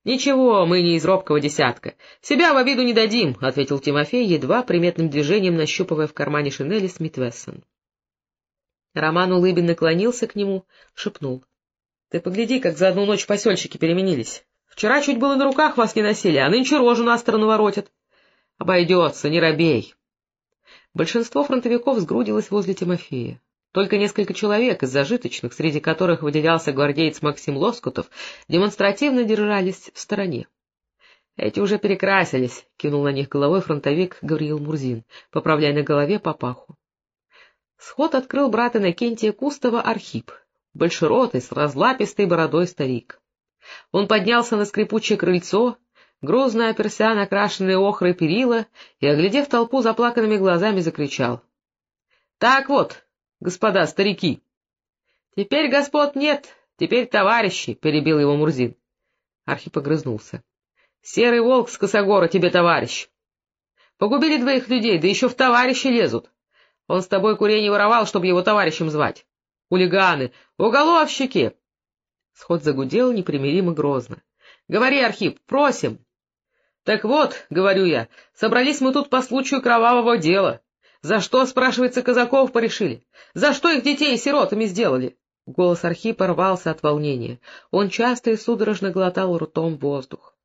— Ничего, мы не из робкого десятка. Себя в обиду не дадим, — ответил Тимофей, едва приметным движением нащупывая в кармане шинели Смит Вессон. Роман Улыбин наклонился к нему, шепнул. — Ты погляди, как за одну ночь посельщики переменились. Вчера чуть было на руках вас не носили, а нынче рожу на сторону воротят. Обойдется, не робей. Большинство фронтовиков сгрудилось возле Тимофея. Только несколько человек из зажиточных, среди которых выделялся гвардеец Максим Лоскутов, демонстративно держались в стороне. — Эти уже перекрасились, — кинул на них головой фронтовик Гавриил Мурзин, поправляя на голове папаху. Сход открыл брат Иннокентия Кустова Архип, большеротый, с разлапистой бородой старик. Он поднялся на скрипучее крыльцо, грузно оперся на крашенные охрой перила и, оглядев толпу заплаканными глазами, закричал. — Так вот, господа старики. — Теперь господ нет, теперь товарищи, — перебил его Мурзин. Архип огрызнулся. — Серый волк с косогора тебе товарищ. Погубили двоих людей, да еще в товарищи лезут. Он с тобой курение воровал, чтобы его товарищем звать. Хулиганы, уголовщики! Сход загудел непримиримо грозно. — Говори, Архип, просим! — Так вот, — говорю я, — собрались мы тут по случаю кровавого дела. За что, спрашивается, казаков порешили? За что их детей сиротами сделали? Голос Архипа рвался от волнения. Он часто и судорожно глотал ртом воздух.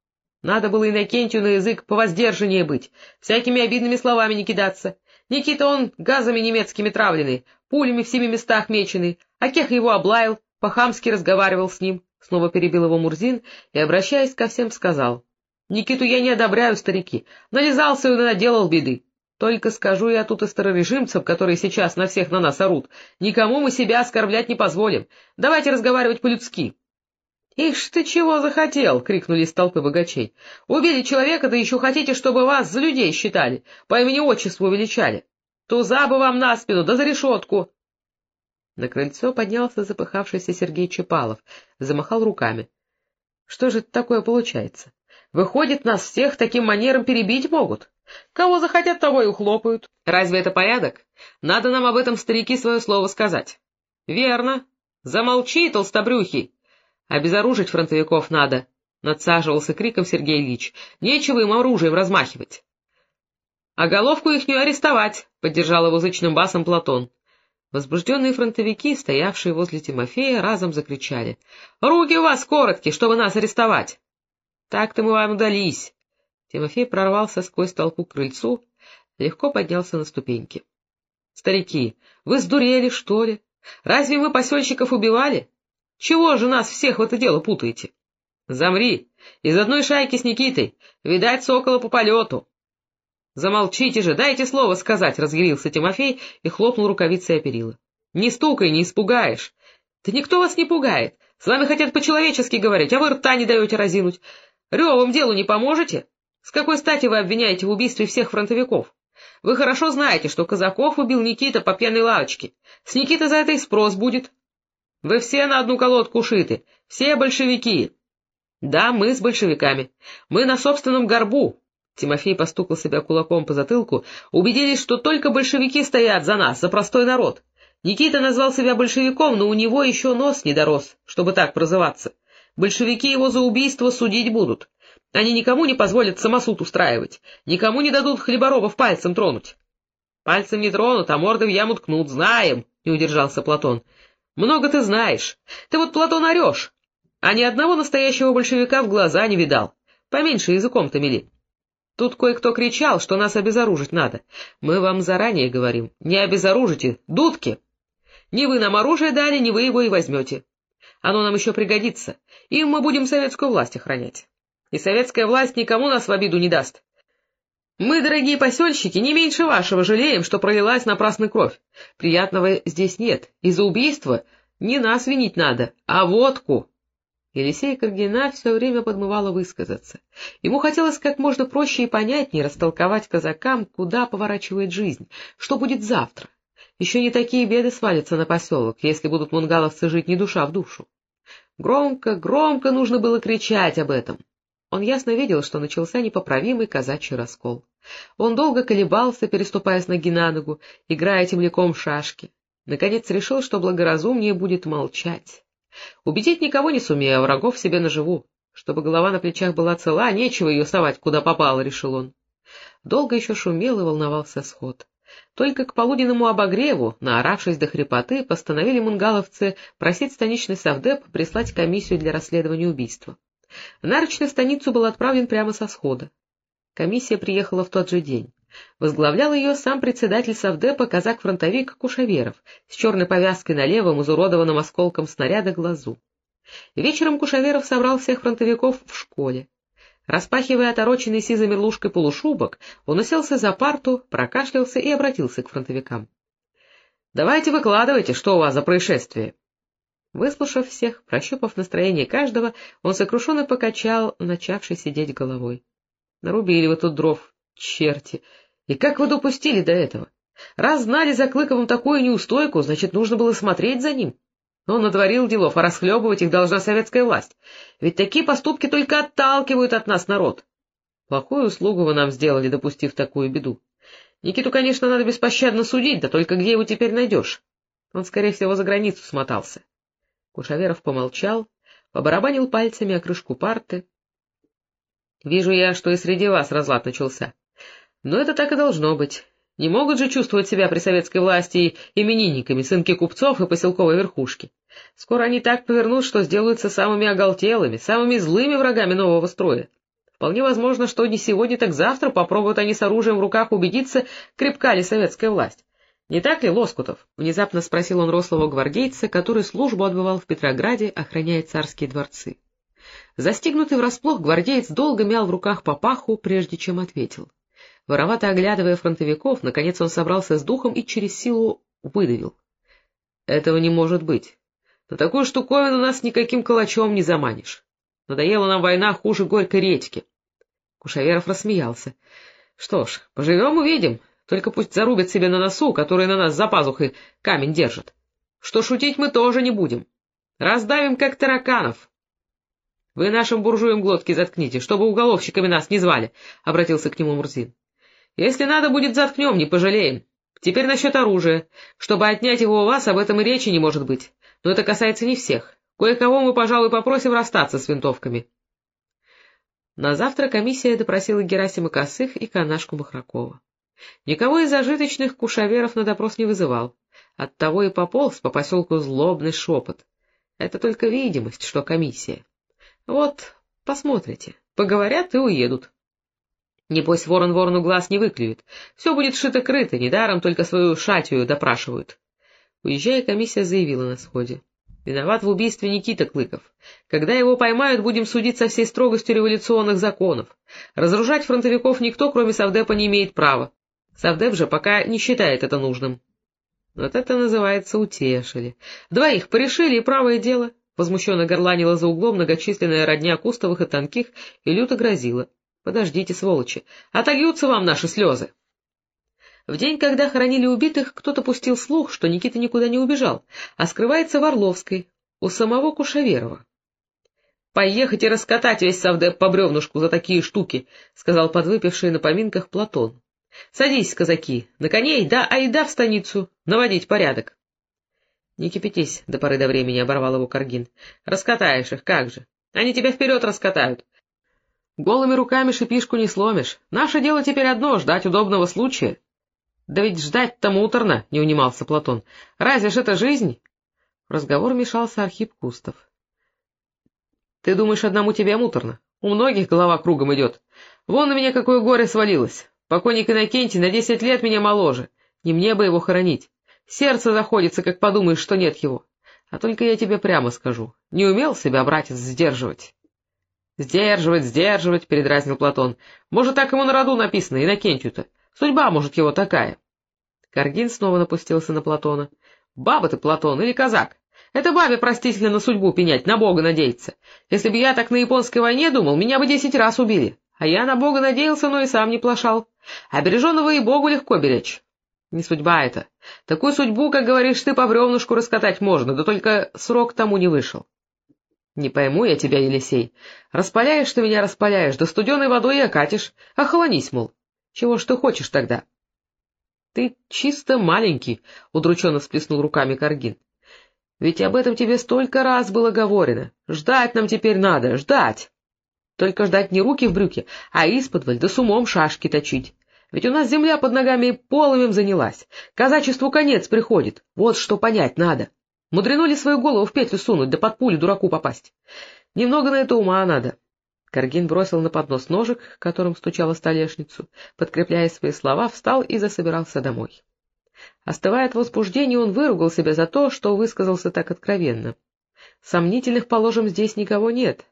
Надо было Иннокентию на язык повоздержаннее быть, всякими обидными словами не кидаться. Никита он газами немецкими травленный, пулями в семи местах меченый, а Кех его облаял, по-хамски разговаривал с ним. Снова перебил его Мурзин и, обращаясь ко всем, сказал. — Никиту я не одобряю, старики, нализался и наделал беды. Только скажу я тут и старорежимцам, которые сейчас на всех на нас орут, никому мы себя оскорблять не позволим. Давайте разговаривать по-людски. — Ишь ты чего захотел! — крикнули из толпы богачей. — Убили человека, да еще хотите, чтобы вас за людей считали, по имени-отчеству величали. Туза бы вам на спину, да за решетку! На крыльцо поднялся запыхавшийся Сергей Чапалов, замахал руками. — Что же это такое получается? Выходит, нас всех таким манером перебить могут? — Кого захотят, того и ухлопают. Разве это порядок? Надо нам об этом старики свое слово сказать. — Верно. Замолчи, толстобрюхий. Обезоружить фронтовиков надо, — надсаживался криком Сергей Ильич. — Нечего им оружием размахивать. — А головку ихнюю арестовать, — поддержал его зычным басом Платон. Возбужденные фронтовики, стоявшие возле Тимофея, разом закричали. — Руки у вас короткие, чтобы нас арестовать! — Так-то мы вам удались. Тимофей прорвался сквозь толпу к крыльцу, легко поднялся на ступеньки. — Старики, вы сдурели, что ли? Разве мы посельщиков убивали? Чего же нас всех в это дело путаете? — Замри! Из одной шайки с Никитой! Видать, сокола по полету! — Замолчите же, дайте слово сказать! — разъярился Тимофей и хлопнул рукавицей о перила. — Не стукай, не испугаешь! — Да никто вас не пугает! С вами хотят по-человечески говорить, а вы рта не даете разинуть. Ревом делу не поможете? — с какой стати вы обвиняете в убийстве всех фронтовиков? Вы хорошо знаете, что Казаков убил Никита по пьяной лавочке. С Никиты за это и спрос будет. Вы все на одну колодку шиты, все большевики. Да, мы с большевиками. Мы на собственном горбу. Тимофей постукал себя кулаком по затылку, убедились, что только большевики стоят за нас, за простой народ. Никита назвал себя большевиком, но у него еще нос не дорос, чтобы так прозываться. Большевики его за убийство судить будут. Они никому не позволят самосуд устраивать, никому не дадут хлеборобов пальцем тронуть. — Пальцем не тронут, а морды в яму ткнут, знаем, — не удержался Платон. — Много ты знаешь. Ты вот, Платон, орешь, а ни одного настоящего большевика в глаза не видал. Поменьше языком-то мели. Тут кое-кто кричал, что нас обезоружить надо. Мы вам заранее говорим, не обезоружите, дудки. Не вы нам оружие дали, не вы его и возьмете. Оно нам еще пригодится, и мы будем советскую власть охранять и советская власть никому нас в обиду не даст. Мы, дорогие посельщики, не меньше вашего жалеем, что пролилась напрасно кровь. Приятного здесь нет, из-за убийства не нас винить надо, а водку. Елисей Каргина все время подмывало высказаться. Ему хотелось как можно проще и понятнее растолковать казакам, куда поворачивает жизнь, что будет завтра. Еще не такие беды свалятся на поселок, если будут мунгаловцы жить не душа в душу. Громко, громко нужно было кричать об этом. Он ясно видел, что начался непоправимый казачий раскол. Он долго колебался, переступая с ноги на ногу, играя темляком в шашки. Наконец решил, что благоразумнее будет молчать. Убедить никого не сумею, а врагов себе наживу. Чтобы голова на плечах была цела, нечего ее совать, куда попало, — решил он. Долго еще шумел и волновался сход. Только к полуденному обогреву, наоравшись до хрипоты, постановили мунгаловцы просить станичный совдеп прислать комиссию для расследования убийства. Нарочный в станицу был отправлен прямо со схода. Комиссия приехала в тот же день. Возглавлял ее сам председатель совдепа казак-фронтовик Кушаверов с черной повязкой на левом, изуродованном осколком снаряда глазу. Вечером Кушаверов собрал всех фронтовиков в школе. Распахивая отороченный сизой лужкой полушубок, он уселся за парту, прокашлялся и обратился к фронтовикам. — Давайте выкладывайте, что у вас за происшествие. Выслушав всех, прощупав настроение каждого, он сокрушенно покачал, начавший сидеть головой. — Нарубили вы тут дров, черти! И как вы допустили до этого? Раз знали за Клыковым такую неустойку, значит, нужно было смотреть за ним. Он натворил делов, а расхлебывать их должна советская власть. Ведь такие поступки только отталкивают от нас народ. Плохую услугу вы нам сделали, допустив такую беду. Никиту, конечно, надо беспощадно судить, да только где его теперь найдешь? Он, скорее всего, за границу смотался. Кушаверов помолчал, побарабанил пальцами о крышку парты. — Вижу я, что и среди вас разлад начался. Но это так и должно быть. Не могут же чувствовать себя при советской власти именинниками, сынки купцов и поселковой верхушки. Скоро они так повернут, что сделаются самыми оголтелыми, самыми злыми врагами нового строя. Вполне возможно, что не сегодня, так завтра попробуют они с оружием в руках убедиться, крепка ли советская власть. Не так ли, Лоскутов? — внезапно спросил он рослого гвардейца, который службу отбывал в Петрограде, охраняя царские дворцы. Застигнутый врасплох, гвардеец долго мял в руках папаху, прежде чем ответил. Воровато оглядывая фронтовиков, наконец он собрался с духом и через силу выдавил. — Этого не может быть. На такую штуковину нас никаким калачом не заманишь. Надоела нам война хуже горькой редьки. Кушаверов рассмеялся. — Что ж, поживем — увидим. Только пусть зарубят себе на носу, который на нас за пазухой камень держит. Что шутить мы тоже не будем. Раздавим, как тараканов. — Вы нашим буржуям глотки заткните, чтобы уголовщиками нас не звали, — обратился к нему Мурзин. Если надо будет, заткнем, не пожалеем. Теперь насчет оружия. Чтобы отнять его у вас, об этом и речи не может быть. Но это касается не всех. Кое-кого мы, пожалуй, попросим расстаться с винтовками. На завтра комиссия допросила Герасима Косых и Канашку Махракова. Никого из зажиточных кушаверов на допрос не вызывал. Оттого и пополз по поселку злобный шепот. Это только видимость, что комиссия. Вот, посмотрите, поговорят и уедут. Небось, ворон ворону глаз не выклюет. Все будет шито-крыто, недаром только свою шатию допрашивают. Уезжая, комиссия заявила на сходе. Виноват в убийстве Никита Клыков. Когда его поймают, будем судить со всей строгостью революционных законов. Разоружать фронтовиков никто, кроме Совдепа, не имеет права. Совдеп же пока не считает это нужным. Вот это называется утешили. Двоих порешили, и правое дело. Возмущенно горланила за углом многочисленная родня Кустовых и Тонких и люто грозила. Подождите, сволочи, отольются вам наши слезы. В день, когда хоронили убитых, кто-то пустил слух, что Никита никуда не убежал, а скрывается в Орловской, у самого Кушаверова. — Поехать и раскатать весь совдеп по бревнушку за такие штуки, — сказал подвыпивший на поминках Платон. — Садись, казаки, на коней, да айда в станицу, наводить порядок. — Не кипятись до поры до времени, — оборвал его Каргин. — Раскатаешь их, как же. Они тебя вперед раскатают. Голыми руками шипишку не сломишь. Наше дело теперь одно — ждать удобного случая. — Да ведь ждать-то муторно, — не унимался Платон. — Разве ж это жизнь? В разговор мешался Архип Кустов. — Ты думаешь, одному тебе муторно? У многих голова кругом идет. Вон на меня какое горе свалилось. Покойник Иннокентий на десять лет меня моложе. Не мне бы его хоронить. Сердце заходится, как подумаешь, что нет его. А только я тебе прямо скажу. Не умел себя, братец, сдерживать. — Сдерживать, сдерживать, — передразнил Платон. — Может, так ему на роду написано, Иннокентию-то. Судьба, может, его такая. Каргин снова напустился на Платона. — Баба ты, Платон, или казак? Это бабе простительно на судьбу пенять, на Бога надеяться. Если бы я так на японской войне думал, меня бы десять раз убили. А я на Бога надеялся, но и сам не плашал. А и Богу легко беречь. Не судьба это. Такую судьбу, как говоришь ты, по бревнушку раскатать можно, да только срок тому не вышел. Не пойму я тебя, Елисей. Распаляешь ты меня, распаляешь, да студеной водой и окатишь. Охолонись, мол. Чего ж ты хочешь тогда? — Ты чисто маленький, — удрученно всплеснул руками Каргин. — Ведь об этом тебе столько раз было говорено. Ждать нам теперь надо, ждать. Только ждать не руки в брюки, а исподволь да с умом шашки точить. Ведь у нас земля под ногами полымем занялась. Казачеству конец приходит. Вот что понять надо. Мудрено ли свою голову в петлю сунуть, да под пулю дураку попасть? Немного на это ума надо. Каргин бросил на поднос ножик, которым стучала столешницу, подкрепляя свои слова, встал и засобирался домой. Остывая от возбуждения, он выругал себя за то, что высказался так откровенно. Сомнительных, положим, здесь никого нет.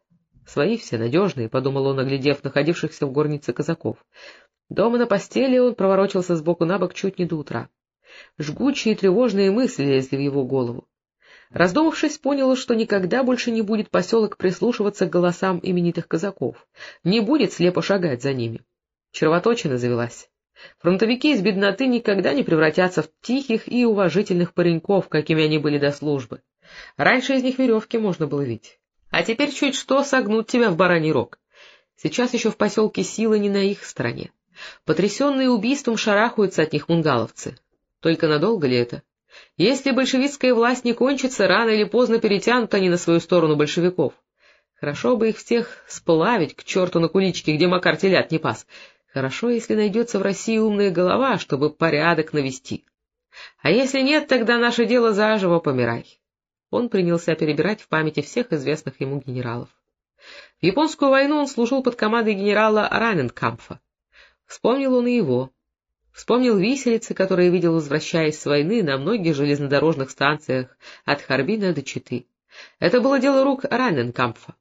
Свои все надежные, — подумал он, оглядев находившихся в горнице казаков. Дома на постели он проворочился сбоку на бок чуть не до утра. Жгучие и тревожные мысли лезли в его голову. Раздумавшись, понял, что никогда больше не будет поселок прислушиваться к голосам именитых казаков, не будет слепо шагать за ними. Червоточина завелась. Фронтовики из бедноты никогда не превратятся в тихих и уважительных пареньков, какими они были до службы. Раньше из них веревки можно было видеть. А теперь чуть что согнут тебя в бараний рог. Сейчас еще в поселке сила не на их стороне. Потрясенные убийством шарахаются от них мунгаловцы. Только надолго ли это? Если большевистская власть не кончится, рано или поздно перетянут они на свою сторону большевиков. Хорошо бы их всех сплавить к черту на куличке, где Макар телят не пас. Хорошо, если найдется в России умная голова, чтобы порядок навести. А если нет, тогда наше дело заживо помирай. Он принялся перебирать в памяти всех известных ему генералов. В японскую войну он служил под командой генерала Раненкампфа. Вспомнил он и его. Вспомнил виселицы, которые видел, возвращаясь с войны на многих железнодорожных станциях от Харбина до Читы. Это было дело рук Раненкампфа.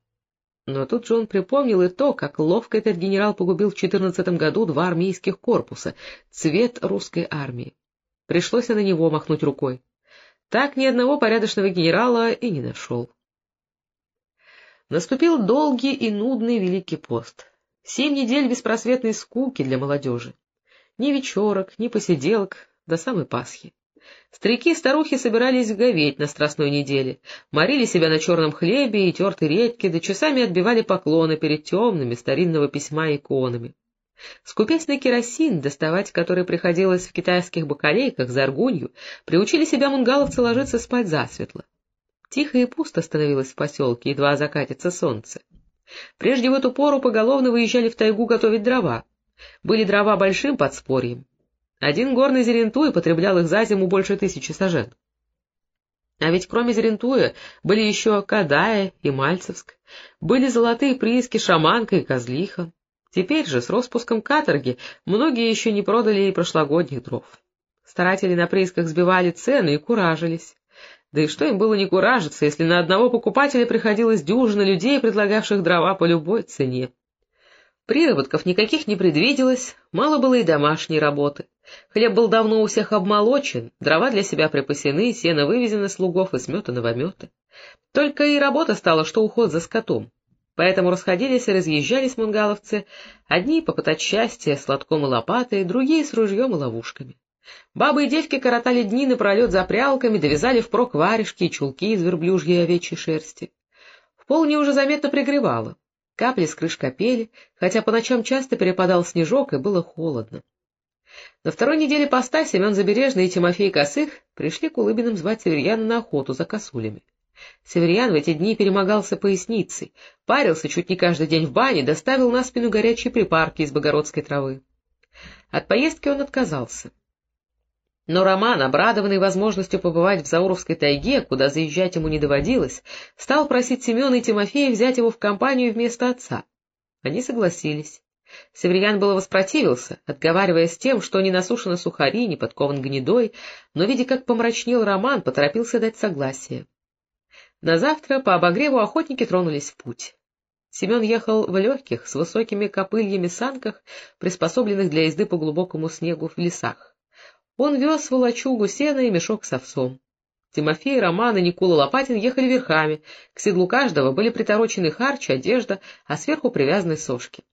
Но тут же он припомнил и то, как ловко этот генерал погубил в четырнадцатом году два армейских корпуса, цвет русской армии. Пришлось на него махнуть рукой. Так ни одного порядочного генерала и не нашел. Наступил долгий и нудный Великий пост. Семь недель беспросветной скуки для молодежи. Ни вечерок, ни посиделок до самой Пасхи. Старики и старухи собирались говеть на Страстной неделе, морили себя на черном хлебе и тертой редьке, да часами отбивали поклоны перед темными старинного письма иконами. Скупясь на керосин, доставать который приходилось в китайских бакалейках за аргунью, приучили себя мунгаловцы ложиться спать засветло. Тихо и пусто становилось в поселке, едва закатится солнце. Прежде в эту пору поголовно выезжали в тайгу готовить дрова. Были дрова большим подспорьем. Один горный зерентуй потреблял их за зиму больше тысячи сажен. А ведь кроме Зерентуя были еще Кадая и Мальцевск, были золотые прииски Шаманка и Козлиха. Теперь же, с распуском каторги, многие еще не продали и прошлогодних дров. Старатели на приисках сбивали цены и куражились. Да и что им было не куражиться, если на одного покупателя приходилось дюжина людей, предлагавших дрова по любой цене? Приработков никаких не предвиделось, мало было и домашней работы. Хлеб был давно у всех обмолочен, дрова для себя припасены, сено вывезено слугов и сметано в ометы. Только и работа стала, что уход за скотом. Поэтому расходились и разъезжались мунгаловцы, одни попытать счастье с лотком и лопатой, другие с ружьем и ловушками. Бабы и девки коротали дни напролет за прялками, довязали впрок варежки и чулки из верблюжьей и овечьей шерсти. В полне уже заметно пригревало. Капли с крыш капели, хотя по ночам часто перепадал снежок, и было холодно. На второй неделе поста Семен Забережный и Тимофей Косых пришли к Улыбиным звать Северьяна на охоту за косулями. Северьян в эти дни перемогался поясницей, парился чуть не каждый день в бане, доставил на спину горячие припарки из богородской травы. От поездки он отказался. Но Роман, обрадованный возможностью побывать в Зауровской тайге, куда заезжать ему не доводилось, стал просить Семена и Тимофея взять его в компанию вместо отца. Они согласились. Северян было воспротивился, отговариваясь тем, что не насушены сухари, не подкован гнедой, но, видя, как помрачнел Роман, поторопился дать согласие. На завтра по обогреву охотники тронулись в путь. Семен ехал в легких, с высокими копыльями санках, приспособленных для езды по глубокому снегу в лесах. Он вез в лачугу сена и мешок с овсом. Тимофей, Роман и Никола Лопатин ехали верхами, к седлу каждого были приторочены харч, одежда, а сверху привязаны сошки.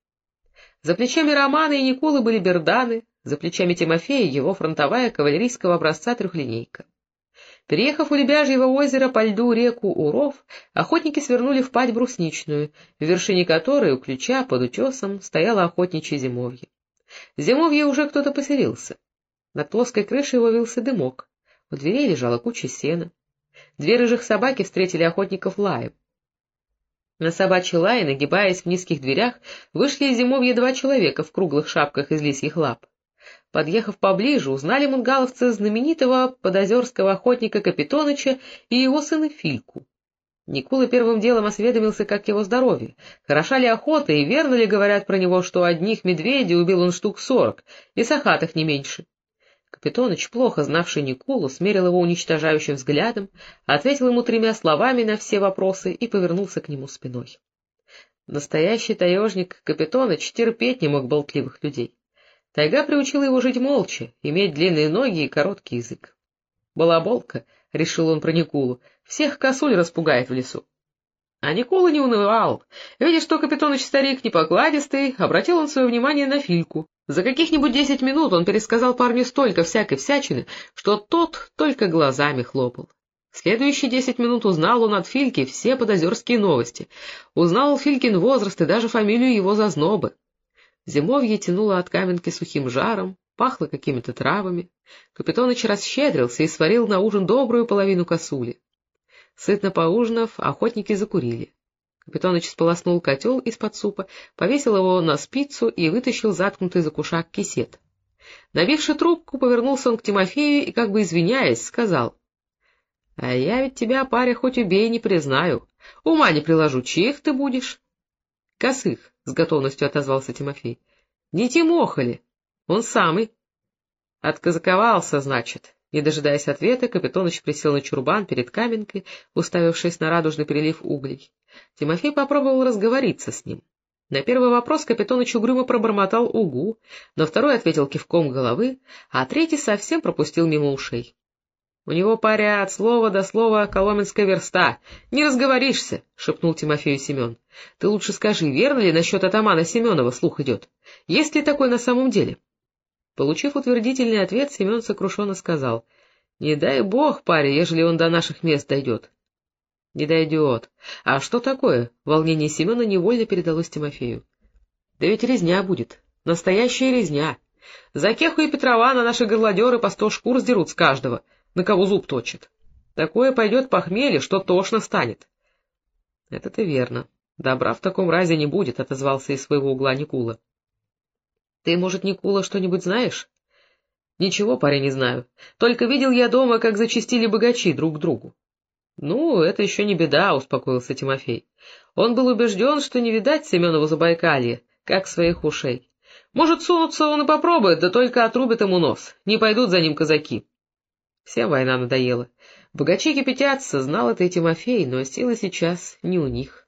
За плечами Романа и Николы были берданы, за плечами Тимофея его фронтовая кавалерийского образца трехлинейка. Переехав у Лебяжьего озера по льду реку Уров, охотники свернули в пать брусничную, в вершине которой у ключа под утесом стояло охотничье зимовье. Зимовье уже кто-то поселился. Над плоской крышей ловился дымок. У дверей лежала куча сена. Две рыжих собаки встретили охотников лаем. На собачий лай, нагибаясь в низких дверях, вышли из зимовья два человека в круглых шапках из лисьих лап. Подъехав поближе, узнали мунгаловцы знаменитого подозерского охотника Капитоныча и его сына Фильку. Никула первым делом осведомился, как его здоровье, хороша ли охота и верно ли говорят про него, что одних медведей убил он штук сорок, и сахатых не меньше. Капитоныч, плохо знавший Никулу, смерил его уничтожающим взглядом, ответил ему тремя словами на все вопросы и повернулся к нему спиной. Настоящий таежник Капитоныч терпеть не мог болтливых людей. Тайга приучила его жить молча, иметь длинные ноги и короткий язык. «Балаболка», — решил он про Никулу, — «всех косуль распугает в лесу». А Никола не унывал. Видя, что Капитоныч старик непокладистый, обратил он свое внимание на Фильку. За каких-нибудь десять минут он пересказал парню столько всякой всячины, что тот только глазами хлопал. Следующие десять минут узнал он от Фильки все подозерские новости. Узнал Филькин возраст и даже фамилию его зазнобы. Зимовье тянуло от каменки сухим жаром, пахло какими-то травами. Капитоныч расщедрился и сварил на ужин добрую половину косули. Сытно поужинав, охотники закурили. Капитоныч сполоснул котел из-под супа, повесил его на спицу и вытащил заткнутый за кушак кисет. Набивши трубку, повернулся он к Тимофею и, как бы извиняясь, сказал. — А я ведь тебя, паря, хоть убей, не признаю. Ума не приложу, чьих ты будешь? — Косых, — с готовностью отозвался Тимофей. — Не Тимоха ли? Он самый. — Отказаковался, значит. Не дожидаясь ответа, Капитоныч присел на чурбан перед каменкой, уставившись на радужный перелив углей. Тимофей попробовал разговориться с ним. На первый вопрос Капитоныч угрюмо пробормотал угу, на второй ответил кивком головы, а третий совсем пропустил мимо ушей. — У него, паря, от слова до слова коломенская верста. Не разговоришься, — шепнул Тимофею Семен. — Ты лучше скажи, верно ли насчет атамана Семенова слух идет? Есть ли такой на самом деле? — Получив утвердительный ответ, Семен сокрушенно сказал, — Не дай бог, паре, ежели он до наших мест дойдет. — Не дойдет. А что такое? Волнение Семена невольно передалось Тимофею. — Да ведь резня будет. Настоящая резня. За Кеху и Петрова на наши горлодеры по сто шкур сдерут с каждого, на кого зуб точит. Такое пойдет похмелье, что тошно станет. — Это-то верно. Добра в таком разе не будет, — отозвался из своего угла Никула. — Ты, может, Никула, что-нибудь знаешь? — Ничего, парень, не знаю. Только видел я дома, как зачистили богачи друг к другу. — Ну, это еще не беда, — успокоился Тимофей. Он был убежден, что не видать Семенову Забайкалье, как своих ушей. Может, сунуться он и попробует, да только отрубит ему нос. Не пойдут за ним казаки. Всем война надоела. Богачи кипятятся, знал это и Тимофей, но сила сейчас не у них.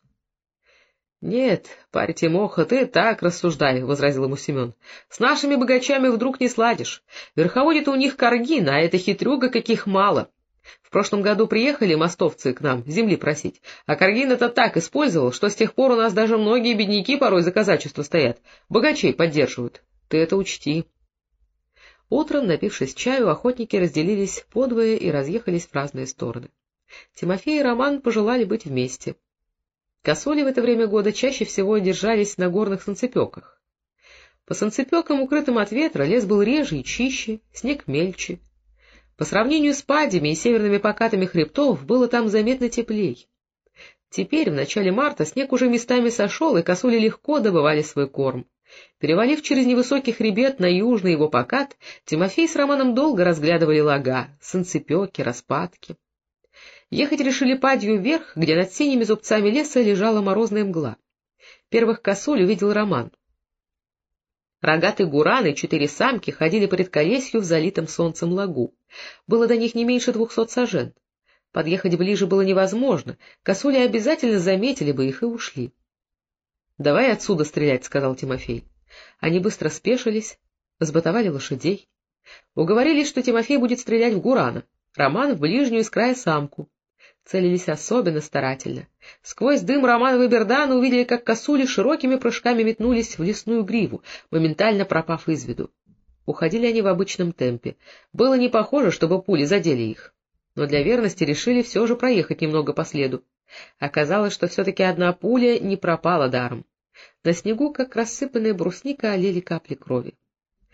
— Нет, парень Тимоха, ты так рассуждай, — возразил ему Семен. — С нашими богачами вдруг не сладишь. Верховодит у них Каргин, а это хитрюга каких мало. В прошлом году приехали мостовцы к нам земли просить, а Каргин это так использовал, что с тех пор у нас даже многие бедняки порой за казачество стоят, богачей поддерживают. Ты это учти. Утром, напившись чаю, охотники разделились подвое и разъехались в разные стороны. Тимофей и Роман пожелали быть вместе. Косули в это время года чаще всего держались на горных санцепеках. По санцепекам, укрытым от ветра, лес был реже и чище, снег мельче. По сравнению с падями и северными покатами хребтов было там заметно теплей. Теперь, в начале марта, снег уже местами сошел, и косули легко добывали свой корм. Перевалив через невысокий хребет на южный его покат, Тимофей с Романом долго разглядывали лага, санцепеки, распадки. Ехать решили падью вверх, где над синими зубцами леса лежала морозная мгла. Первых косуль увидел Роман. Рогатый гуран и четыре самки ходили по редколесью в залитом солнцем лагу. Было до них не меньше двухсот сажен. Подъехать ближе было невозможно, косули обязательно заметили бы их и ушли. — Давай отсюда стрелять, — сказал Тимофей. Они быстро спешились, сбатовали лошадей. Уговорились, что Тимофей будет стрелять в Гурана, Роман в ближнюю из края самку. Целились особенно старательно. Сквозь дым Романова и Бердана увидели, как косули широкими прыжками метнулись в лесную гриву, моментально пропав из виду. Уходили они в обычном темпе. Было не похоже, чтобы пули задели их. Но для верности решили все же проехать немного по следу. Оказалось, что все-таки одна пуля не пропала даром. На снегу, как рассыпанная брусника, олели капли крови.